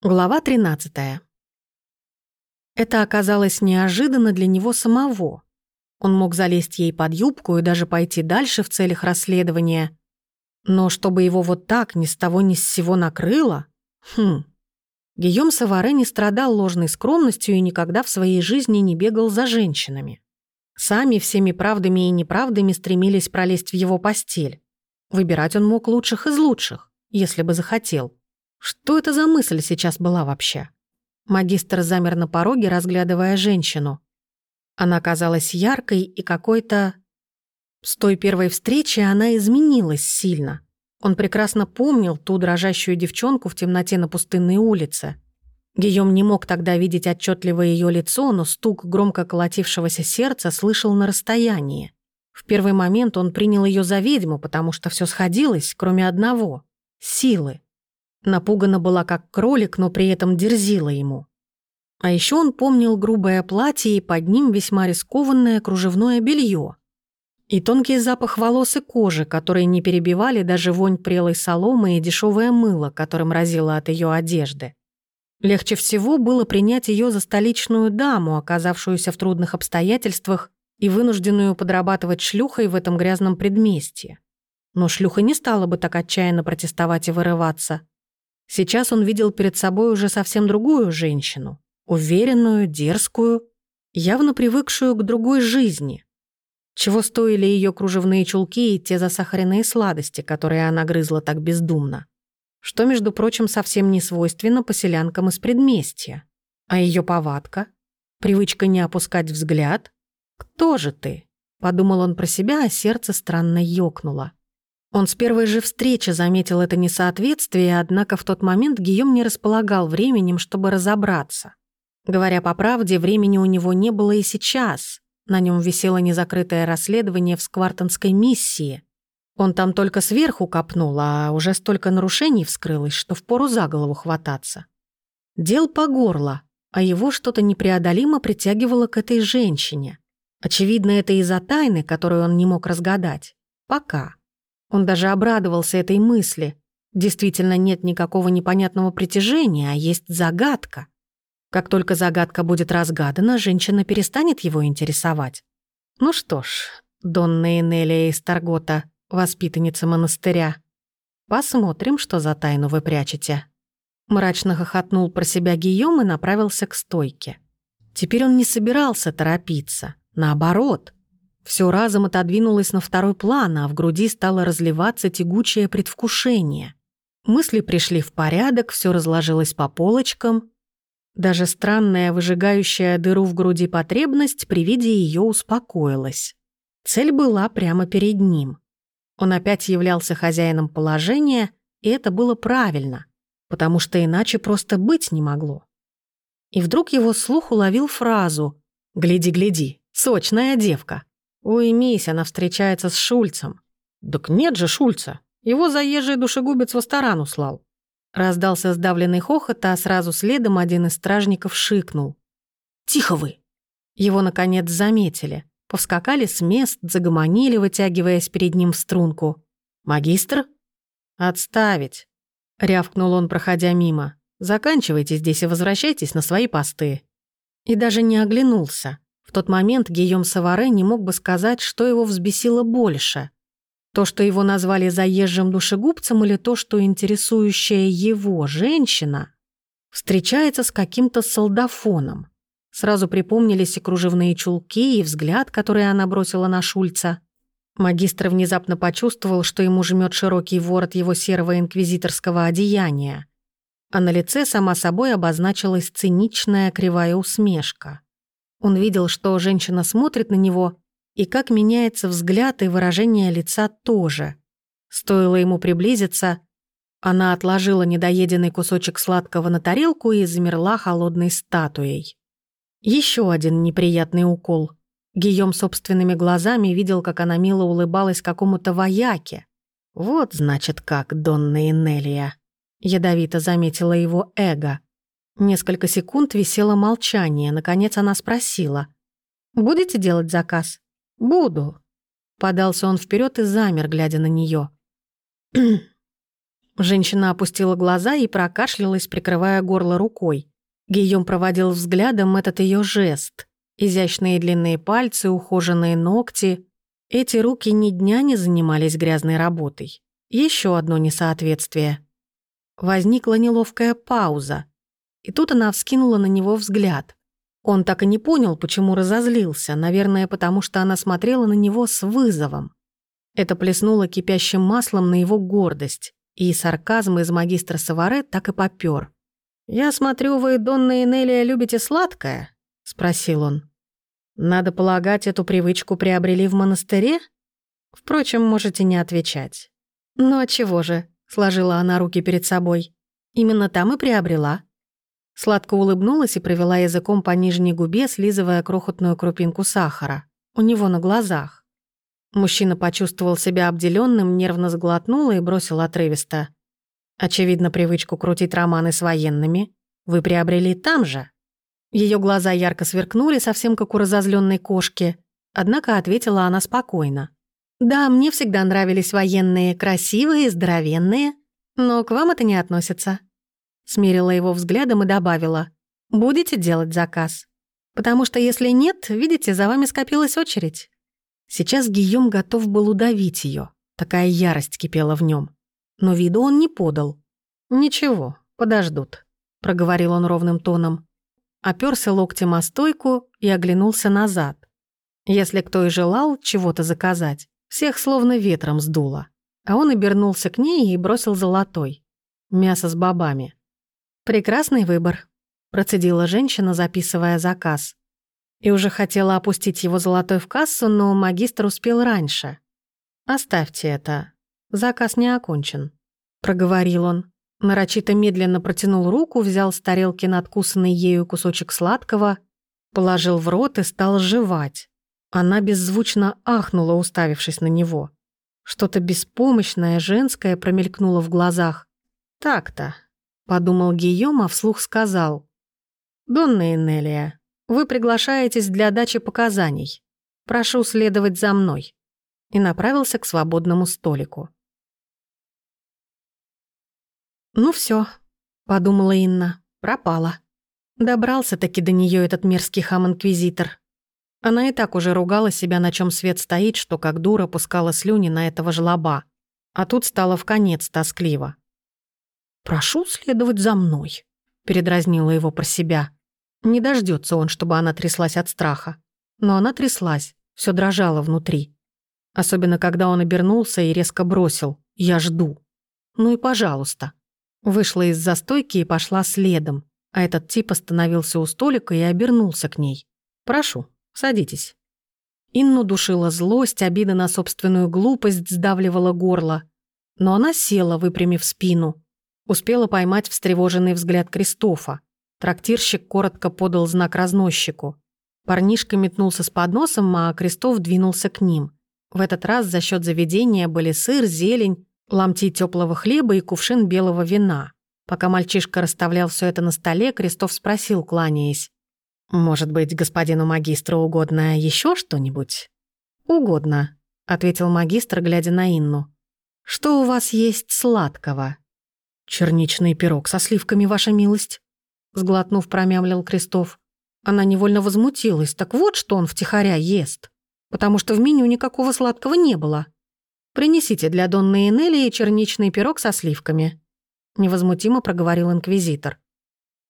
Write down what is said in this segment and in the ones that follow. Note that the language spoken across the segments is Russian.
Глава 13. Это оказалось неожиданно для него самого. Он мог залезть ей под юбку и даже пойти дальше в целях расследования. Но чтобы его вот так ни с того ни с сего накрыло... Хм. Гийом Саваре не страдал ложной скромностью и никогда в своей жизни не бегал за женщинами. Сами всеми правдами и неправдами стремились пролезть в его постель. Выбирать он мог лучших из лучших, если бы захотел. Что это за мысль сейчас была вообще? Магистр замер на пороге, разглядывая женщину. Она казалась яркой и какой-то... С той первой встречи она изменилась сильно. Он прекрасно помнил ту дрожащую девчонку в темноте на пустынной улице. Гийом не мог тогда видеть отчетливо ее лицо, но стук громко колотившегося сердца слышал на расстоянии. В первый момент он принял ее за ведьму, потому что все сходилось, кроме одного — силы. Напугана была как кролик, но при этом дерзила ему. А еще он помнил грубое платье и под ним весьма рискованное кружевное белье. И тонкий запах волос и кожи, которые не перебивали даже вонь прелой соломы и дешевое мыло, которым разило от ее одежды. Легче всего было принять ее за столичную даму, оказавшуюся в трудных обстоятельствах и вынужденную подрабатывать шлюхой в этом грязном предместье. Но шлюха не стала бы так отчаянно протестовать и вырываться. Сейчас он видел перед собой уже совсем другую женщину, уверенную, дерзкую, явно привыкшую к другой жизни. Чего стоили ее кружевные чулки и те засахаренные сладости, которые она грызла так бездумно. Что, между прочим, совсем не свойственно поселянкам из предместья. А ее повадка? Привычка не опускать взгляд? «Кто же ты?» — подумал он про себя, а сердце странно ёкнуло. Он с первой же встречи заметил это несоответствие, однако в тот момент Гийом не располагал временем, чтобы разобраться. Говоря по правде, времени у него не было и сейчас. На нем висело незакрытое расследование в сквартонской миссии. Он там только сверху копнул, а уже столько нарушений вскрылось, что впору за голову хвататься. Дел по горло, а его что-то непреодолимо притягивало к этой женщине. Очевидно, это из-за тайны, которую он не мог разгадать. Пока. Он даже обрадовался этой мысли. Действительно нет никакого непонятного притяжения, а есть загадка. Как только загадка будет разгадана, женщина перестанет его интересовать. Ну что ж, Донна Энелия из Таргота, воспитанница монастыря. Посмотрим, что за тайну вы прячете. Мрачно хохотнул про себя Гийом и направился к стойке. Теперь он не собирался торопиться. Наоборот — все разом отодвинулось на второй план, а в груди стало разливаться тягучее предвкушение. Мысли пришли в порядок, все разложилось по полочкам. Даже странная, выжигающая дыру в груди потребность при виде ее успокоилась. Цель была прямо перед ним. Он опять являлся хозяином положения, и это было правильно, потому что иначе просто быть не могло. И вдруг его слух уловил фразу «Гляди, гляди, сочная девка». Уймись, она встречается с Шульцем. Так нет же Шульца. Его заезжий душегубец в Астарану слал. Раздался сдавленный хохот, а сразу следом один из стражников шикнул. «Тихо вы!» Его, наконец, заметили. Повскакали с мест, загомонили, вытягиваясь перед ним в струнку. «Магистр?» «Отставить!» — рявкнул он, проходя мимо. «Заканчивайте здесь и возвращайтесь на свои посты». И даже не оглянулся. В тот момент Гийом Саваре не мог бы сказать, что его взбесило больше. То, что его назвали заезжим душегубцем, или то, что интересующая его женщина встречается с каким-то солдафоном. Сразу припомнились и кружевные чулки, и взгляд, который она бросила на Шульца. Магистр внезапно почувствовал, что ему жмет широкий ворот его серого инквизиторского одеяния. А на лице сама собой обозначилась циничная кривая усмешка. Он видел, что женщина смотрит на него, и как меняется взгляд и выражение лица тоже. Стоило ему приблизиться, она отложила недоеденный кусочек сладкого на тарелку и замерла холодной статуей. Еще один неприятный укол. Гийом собственными глазами видел, как она мило улыбалась какому-то вояке. «Вот, значит, как, Донна Инелия», — ядовито заметила его эго. Несколько секунд висело молчание. Наконец она спросила. «Будете делать заказ?» «Буду». Подался он вперед и замер, глядя на нее. Женщина опустила глаза и прокашлялась, прикрывая горло рукой. Гийом проводил взглядом этот ее жест. Изящные длинные пальцы, ухоженные ногти. Эти руки ни дня не занимались грязной работой. Еще одно несоответствие. Возникла неловкая пауза. И тут она вскинула на него взгляд. Он так и не понял, почему разозлился, наверное, потому что она смотрела на него с вызовом. Это плеснуло кипящим маслом на его гордость и сарказм из магистра Саваре так и попёр. «Я смотрю, вы, Донна Энелия, любите сладкое?» — спросил он. «Надо полагать, эту привычку приобрели в монастыре? Впрочем, можете не отвечать». «Ну а чего же?» — сложила она руки перед собой. «Именно там и приобрела». Сладко улыбнулась и провела языком по нижней губе, слизывая крохотную крупинку сахара. У него на глазах. Мужчина почувствовал себя обделенным, нервно сглотнул и бросил отрывисто. «Очевидно, привычку крутить романы с военными вы приобрели там же». Ее глаза ярко сверкнули, совсем как у разозленной кошки. Однако ответила она спокойно. «Да, мне всегда нравились военные, красивые, здоровенные, но к вам это не относится». Смерила его взглядом и добавила. «Будете делать заказ? Потому что если нет, видите, за вами скопилась очередь. Сейчас Гийом готов был удавить ее. Такая ярость кипела в нем. Но виду он не подал. «Ничего, подождут», — проговорил он ровным тоном. Оперся локтем о стойку и оглянулся назад. Если кто и желал чего-то заказать, всех словно ветром сдуло. А он обернулся к ней и бросил золотой. Мясо с бобами. «Прекрасный выбор», — процедила женщина, записывая заказ и уже хотела опустить его золотой в кассу, но магистр успел раньше. «Оставьте это. Заказ не окончен», — проговорил он. Нарочито медленно протянул руку, взял с тарелки надкусанный ею кусочек сладкого, положил в рот и стал жевать. Она беззвучно ахнула, уставившись на него. Что-то беспомощное, женское промелькнуло в глазах. «Так-то», — подумал Гийом, а вслух сказал. «Донна Энелия, вы приглашаетесь для дачи показаний. Прошу следовать за мной». И направился к свободному столику. «Ну все, подумала Инна, — «пропала». Добрался-таки до нее этот мерзкий хам-инквизитор. Она и так уже ругала себя, на чем свет стоит, что как дура пускала слюни на этого жлоба. А тут стало в конец тоскливо. «Прошу следовать за мной», — передразнила его про себя. Не дождется он, чтобы она тряслась от страха. Но она тряслась, все дрожало внутри. Особенно, когда он обернулся и резко бросил «Я жду». Ну и пожалуйста. Вышла из застойки и пошла следом, а этот тип остановился у столика и обернулся к ней. «Прошу, садитесь». Инну душила злость, обида на собственную глупость сдавливала горло. Но она села, выпрямив спину. Успела поймать встревоженный взгляд Кристофа. Трактирщик коротко подал знак разносчику. Парнишка метнулся с подносом, а Крестов двинулся к ним. В этот раз за счет заведения были сыр, зелень, ломти теплого хлеба и кувшин белого вина. Пока мальчишка расставлял все это на столе, Крестов спросил, кланяясь. «Может быть, господину магистру угодно еще что-нибудь?» «Угодно», — ответил магистр, глядя на Инну. «Что у вас есть сладкого?» «Черничный пирог со сливками, ваша милость», сглотнув, промямлил Крестов. Она невольно возмутилась. Так вот, что он втихаря ест. Потому что в меню никакого сладкого не было. «Принесите для Донны Энелии черничный пирог со сливками», — невозмутимо проговорил инквизитор.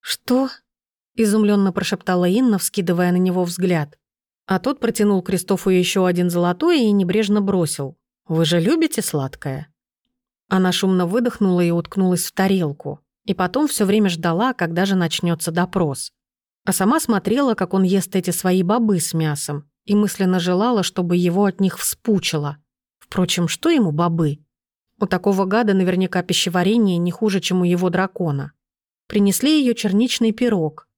«Что?» — изумленно прошептала Инна, вскидывая на него взгляд. А тот протянул Кристофу еще один золотой и небрежно бросил. «Вы же любите сладкое?» Она шумно выдохнула и уткнулась в тарелку. И потом все время ждала, когда же начнется допрос. А сама смотрела, как он ест эти свои бобы с мясом, и мысленно желала, чтобы его от них вспучило. Впрочем, что ему бобы? У такого гада наверняка пищеварение не хуже, чем у его дракона. Принесли ее черничный пирог.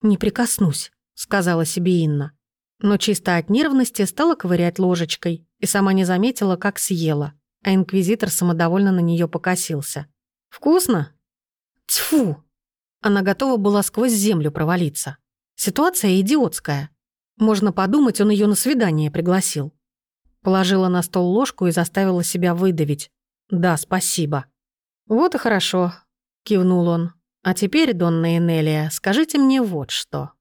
«Не прикоснусь», — сказала себе Инна. Но чисто от нервности стала ковырять ложечкой и сама не заметила, как съела, а инквизитор самодовольно на нее покосился. «Вкусно?» Тьфу! Она готова была сквозь землю провалиться. Ситуация идиотская. Можно подумать, он ее на свидание пригласил. Положила на стол ложку и заставила себя выдавить. «Да, спасибо». «Вот и хорошо», — кивнул он. «А теперь, Донна Энелия, скажите мне вот что».